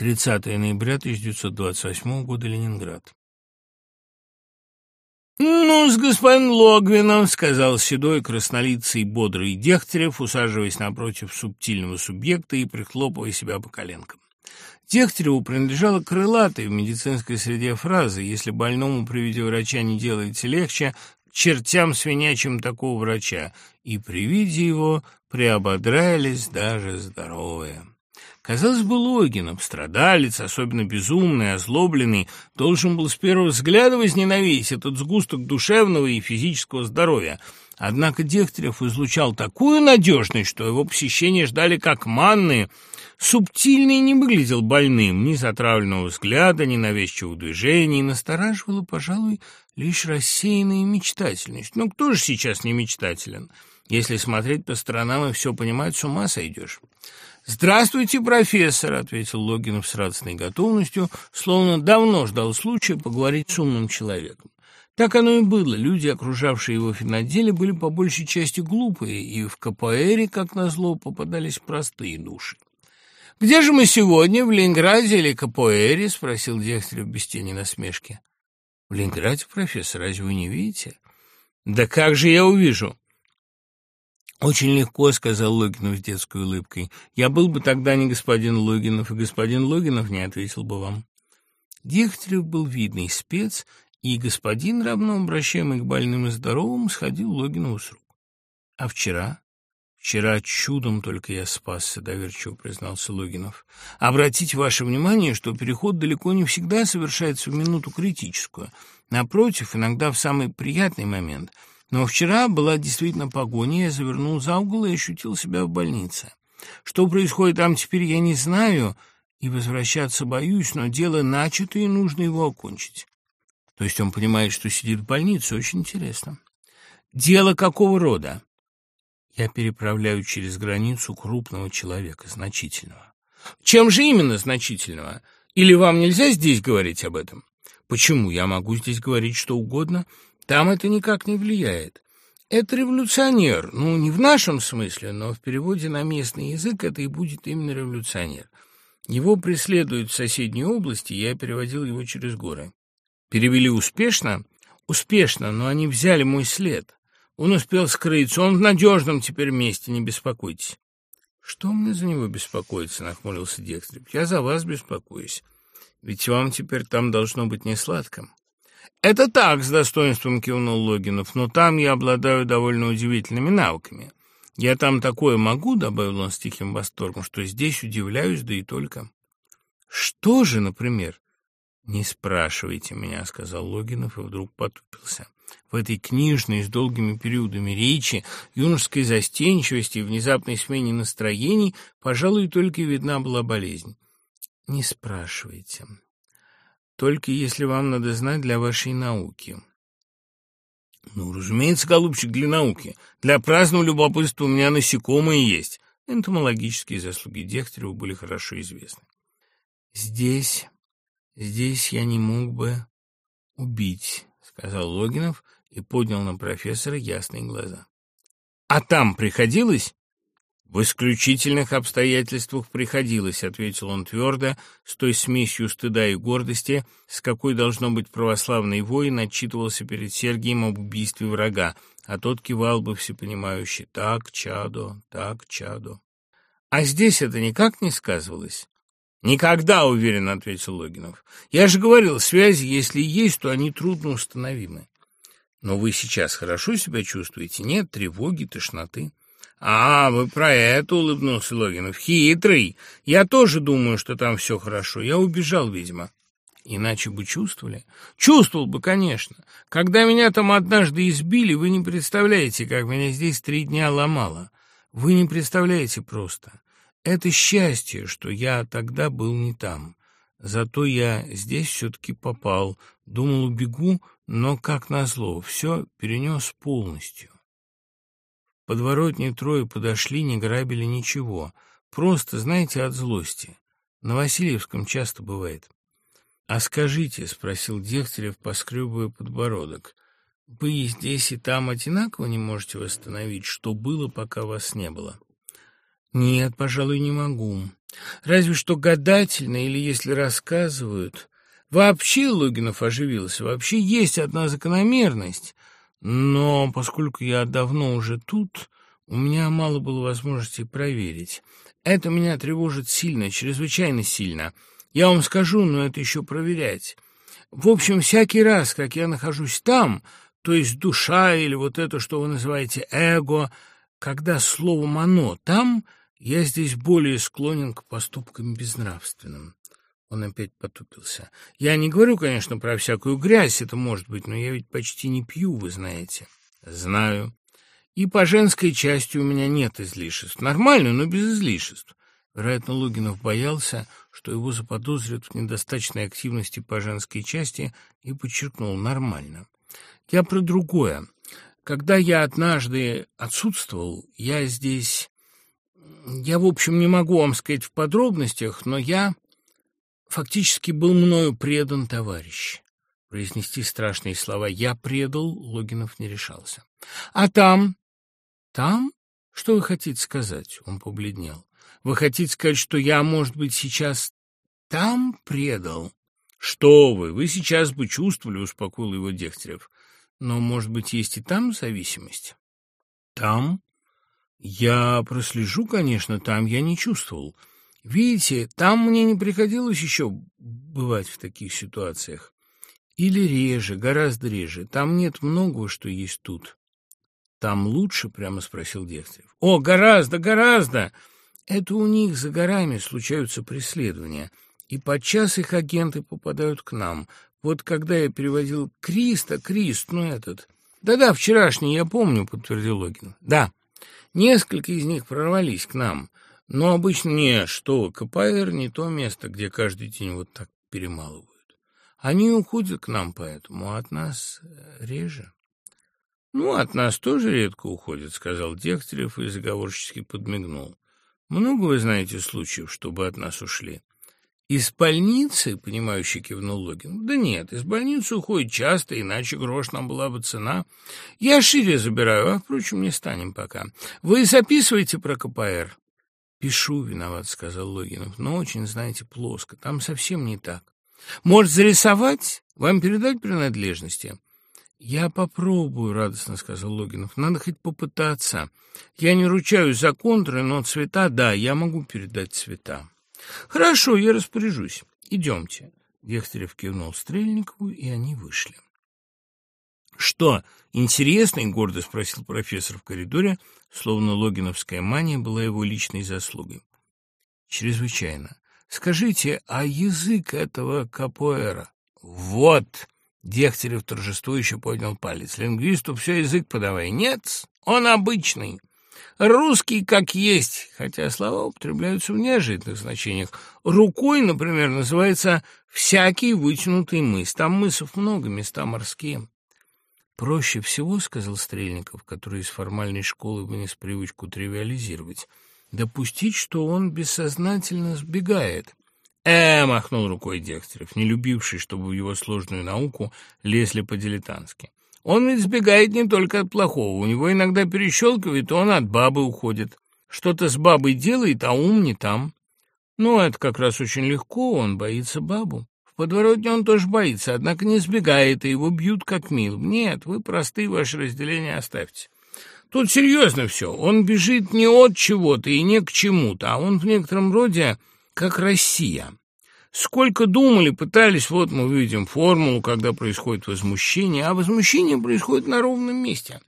30 ноября 1928 года, Ленинград. «Ну, с господин Логвином», — сказал седой, краснолицый, бодрый Дегтярев, усаживаясь напротив субтильного субъекта и прихлопывая себя по коленкам. Дегтяреву принадлежала крылатая в медицинской среде фраза «Если больному при виде врача не делается легче, чертям свинячим такого врача», и при виде его приободрялись даже здоровые. Казалось бы, Логинов, страдалец, особенно безумный, озлобленный, должен был с первого взгляда возненавидеть этот сгусток душевного и физического здоровья. Однако Дегтярев излучал такую надежность, что его посещения ждали как манны. Субтильный не выглядел больным, ни затравленного взгляда, ни навязчивых движений, настораживала, пожалуй, лишь рассеянная мечтательность. Но кто же сейчас не мечтателен? Если смотреть по сторонам и все понимать, с ума сойдешь. «Здравствуйте, профессор», — ответил Логинов с радостной готовностью, словно давно ждал случая поговорить с умным человеком. Так оно и было. Люди, окружавшие его в финотделе, были по большей части глупые, и в КПРе, как назло, попадались простые души. «Где же мы сегодня, в Ленинграде или КПРе?» — спросил Дегтярев без тени насмешки. «В Ленинграде, профессор, разве вы не видите?» «Да как же я увижу?» «Очень легко», — сказал Логинов с детской улыбкой. «Я был бы тогда не господин Логинов, и господин Логинов не ответил бы вам». Дегтярев был видный спец, и господин, равно обращаемый к больным и здоровым, сходил Логинову с рук. «А вчера?» «Вчера чудом только я спасся», — доверчиво признался Логинов. «Обратите ваше внимание, что переход далеко не всегда совершается в минуту критическую. Напротив, иногда в самый приятный момент — но вчера была действительно погоня, я завернул за угол и ощутил себя в больнице. Что происходит там теперь, я не знаю, и возвращаться боюсь, но дело начато, и нужно его окончить. То есть он понимает, что сидит в больнице, очень интересно. Дело какого рода? Я переправляю через границу крупного человека, значительного. Чем же именно значительного? Или вам нельзя здесь говорить об этом? Почему? Я могу здесь говорить что угодно. Там это никак не влияет. Это революционер, ну, не в нашем смысле, но в переводе на местный язык это и будет именно революционер. Его преследуют в соседней области, я переводил его через горы. Перевели успешно? Успешно, но они взяли мой след. Он успел скрыться, он в надежном теперь месте, не беспокойтесь. Что мне за него беспокоиться, нахмурился Декстрик. Я за вас беспокоюсь. Ведь вам теперь там должно быть не сладко. «Это так», — с достоинством кивнул Логинов, «но там я обладаю довольно удивительными навыками. Я там такое могу», — добавил он с тихим восторгом, «что здесь удивляюсь, да и только». «Что же, например?» «Не спрашивайте меня», — сказал Логинов и вдруг потупился. В этой книжной с долгими периодами речи, юношеской застенчивости и внезапной смене настроений, пожалуй, только видна была болезнь. «Не спрашивайте» только если вам надо знать для вашей науки. Ну, разумеется, голубчик, для науки. Для праздного любопытства у меня насекомые есть. Энтомологические заслуги Дегтярева были хорошо известны. Здесь, здесь я не мог бы убить, сказал Логинов и поднял на профессора ясные глаза. А там приходилось? «В исключительных обстоятельствах приходилось», — ответил он твердо, с той смесью стыда и гордости, с какой, должно быть, православный воин отчитывался перед Сергием об убийстве врага, а тот кивал бы всепонимающе «так, чадо, так, чадо». «А здесь это никак не сказывалось?» «Никогда, уверен», — ответил Логинов. «Я же говорил, связи, если есть, то они трудно установимы». «Но вы сейчас хорошо себя чувствуете? Нет тревоги, тошноты?» «А, вы про это», — улыбнулся Логинов. «Хитрый. Я тоже думаю, что там все хорошо. Я убежал, видимо». «Иначе бы чувствовали?» «Чувствовал бы, конечно. Когда меня там однажды избили, вы не представляете, как меня здесь три дня ломало. Вы не представляете просто. Это счастье, что я тогда был не там. Зато я здесь все-таки попал. Думал, убегу, но, как назло, все перенес полностью». Подворотни трое подошли, не грабили ничего. Просто, знаете, от злости. На Васильевском часто бывает. «А скажите», — спросил Дегтярев, поскребывая подбородок, «вы здесь и там одинаково не можете восстановить, что было, пока вас не было?» «Нет, пожалуй, не могу. Разве что гадательно или если рассказывают. Вообще Логинов оживился. Вообще есть одна закономерность. Но поскольку я давно уже тут, у меня мало было возможности проверить. Это меня тревожит сильно, чрезвычайно сильно. Я вам скажу, но это еще проверять. В общем, всякий раз, как я нахожусь там, то есть душа или вот это, что вы называете эго, когда словом «оно» там, я здесь более склонен к поступкам безнравственным. Он опять потупился. Я не говорю, конечно, про всякую грязь, это может быть, но я ведь почти не пью, вы знаете. Знаю. И по женской части у меня нет излишеств. Нормально, но без излишеств. Вероятно, Логинов боялся, что его заподозрят в недостаточной активности по женской части, и подчеркнул «нормально». Я про другое. Когда я однажды отсутствовал, я здесь... Я, в общем, не могу вам сказать в подробностях, но я фактически был мною предан товарищ. Произнести страшные слова «я предал» Логинов не решался. А там... Там? Что вы хотите сказать? Он побледнел. Вы хотите сказать, что я, может быть, сейчас там предал? Что вы, вы сейчас бы чувствовали, успокоил его Дегтярев. Но, может быть, есть и там зависимость? Там? Я прослежу, конечно, там я не чувствовал. Видите, там мне не приходилось еще бывать в таких ситуациях. Или реже, гораздо реже. Там нет многого, что есть тут. Там лучше, прямо спросил Дегтярев. О, гораздо, гораздо! Это у них за горами случаются преследования, и подчас их агенты попадают к нам. Вот когда я переводил Криста, Крист, ну этот... Да-да, вчерашний, я помню, подтвердил Логин. Да, несколько из них прорвались к нам, но обычно не, что КПР не то место, где каждый день вот так перемалывают. Они уходят к нам поэтому, а от нас э, реже. «Ну, от нас тоже редко уходят», — сказал Дегтярев и заговорчески подмигнул. «Много вы знаете случаев, чтобы от нас ушли?» «Из больницы?» — понимающий кивнул Логин. «Да нет, из больницы уходит часто, иначе грош нам была бы цена. Я шире забираю, а, впрочем, не станем пока. Вы записываете про КПР?» «Пишу, виноват», — сказал Логинов, — «но очень, знаете, плоско. Там совсем не так. Может, зарисовать? Вам передать принадлежности?» «Я попробую», — радостно сказал Логинов. «Надо хоть попытаться. Я не ручаюсь за контуры, но цвета, да, я могу передать цвета». «Хорошо, я распоряжусь. Идемте». Дегтярев кивнул Стрельникову, и они вышли. «Что, интересный?» — гордо спросил профессор в коридоре, словно логиновская мания была его личной заслугой. «Чрезвычайно. Скажите, а язык этого капоэра?» «Вот!» — Дегтярев торжествующе поднял палец. «Лингвисту все язык подавай. Нет, он обычный». Русский как есть, хотя слова употребляются в неожиданных значениях. Рукой, например, называется «всякий вытянутый мыс». Там мысов много, места морские. «Проще всего, — сказал Стрельников, который из формальной школы вынес привычку тривиализировать, — допустить, что он бессознательно сбегает». «Э, — махнул рукой Дегтярев, не любивший, чтобы в его сложную науку лезли по-дилетантски. Он ведь сбегает не только от плохого, у него иногда перещелкивает, и он от бабы уходит. Что-то с бабой делает, а ум не там. Ну, это как раз очень легко, он боится бабу. В подворотне он тоже боится, однако не сбегает, и его бьют как мил. Нет, вы простые ваши разделения оставьте. Тут серьезно все. Он бежит не от чего-то и не к чему-то, а он в некотором роде как Россия. Сколько думали, пытались, вот мы видим формулу, когда происходит возмущение, а возмущение происходит на ровном месте.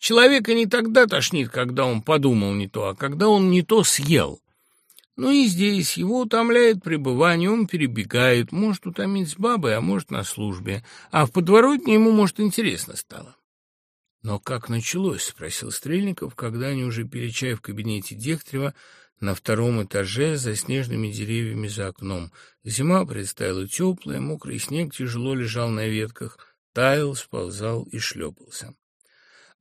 Человека не тогда тошнит, когда он подумал не то, а когда он не то съел. Ну и здесь его утомляет пребывание, он перебегает, может утомить с бабой, а может на службе, а в подворотне ему, может, интересно стало. «Но как началось?» — спросил Стрельников, когда они уже пили чай в кабинете Дегтярева, на втором этаже за снежными деревьями за окном. Зима предстояла теплая, мокрый снег тяжело лежал на ветках, таял, сползал и шлепался.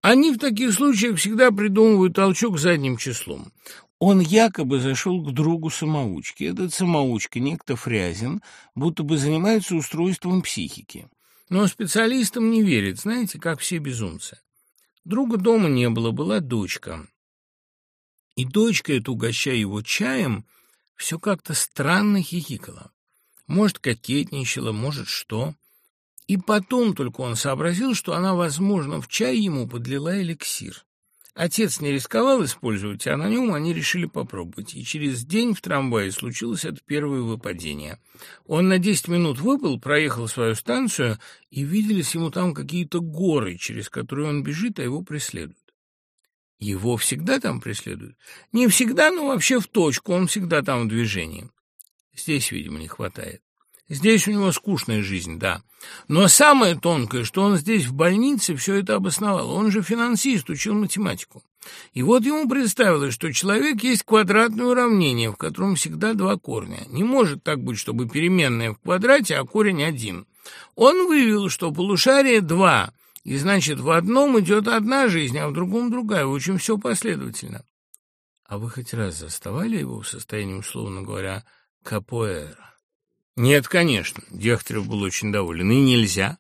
Они в таких случаях всегда придумывают толчок задним числом. Он якобы зашел к другу самоучки. Этот самоучка, некто Фрязин, будто бы занимается устройством психики. Но специалистам не верит, знаете, как все безумцы. Друга дома не было, была дочка. И дочка, эта, угощая его чаем, все как-то странно хихикала. Может, кокетничала, может, что. И потом только он сообразил, что она, возможно, в чай ему подлила эликсир. Отец не рисковал использовать, а на нем они решили попробовать. И через день в трамвае случилось это первое выпадение. Он на десять минут выпал, проехал свою станцию, и виделись ему там какие-то горы, через которые он бежит, а его преследуют. Его всегда там преследуют? Не всегда, но вообще в точку, он всегда там в движении. Здесь, видимо, не хватает. Здесь у него скучная жизнь, да. Но самое тонкое, что он здесь в больнице все это обосновал. Он же финансист, учил математику. И вот ему представилось, что человек есть квадратное уравнение, в котором всегда два корня. Не может так быть, чтобы переменная в квадрате, а корень один. Он вывел, что полушарие два, и значит, в одном идет одна жизнь, а в другом другая. Очень все последовательно. А вы хоть раз заставали его в состоянии, условно говоря, капоэра? Нет, конечно. Дегтярев был очень доволен. И нельзя.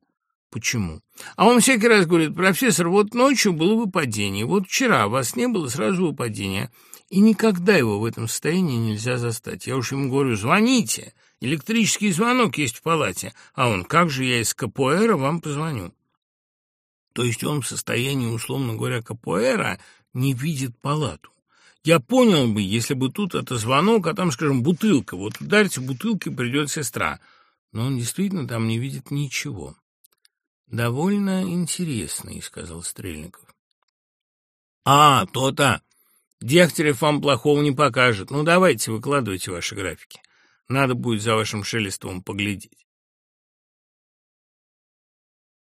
Почему? А он всякий раз говорит, профессор, вот ночью было выпадение, вот вчера вас не было, сразу выпадение. И никогда его в этом состоянии нельзя застать. Я уж ему говорю, звоните, электрический звонок есть в палате. А он, как же я из КПР вам позвоню? То есть он в состоянии, условно говоря, КПР не видит палату. Я понял бы, если бы тут это звонок, а там, скажем, бутылка. Вот ударите бутылкой, придет сестра. Но он действительно там не видит ничего. «Довольно интересный», — сказал Стрельников. «А, то-то! Дегтярев вам плохого не покажет. Ну, давайте, выкладывайте ваши графики. Надо будет за вашим Шелестовым поглядеть».